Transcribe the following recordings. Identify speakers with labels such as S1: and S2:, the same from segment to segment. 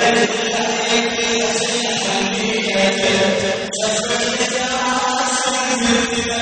S1: Thank you.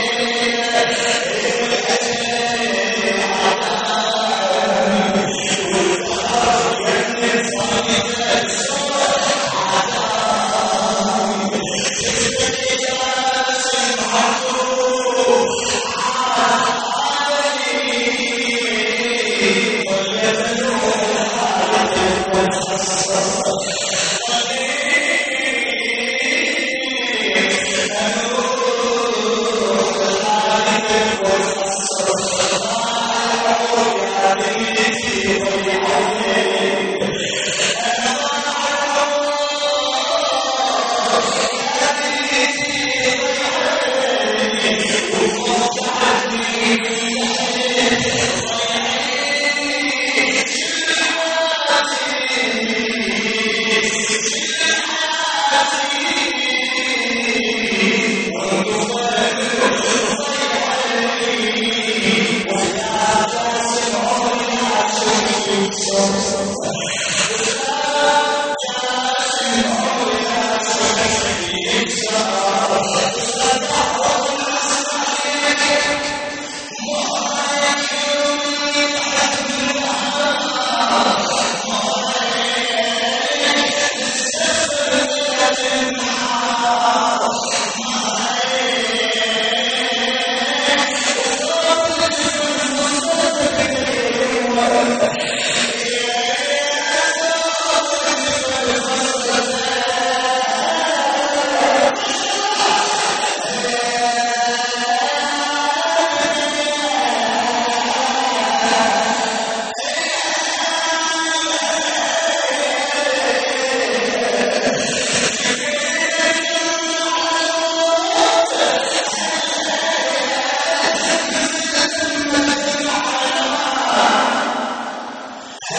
S1: Jesus.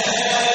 S1: É.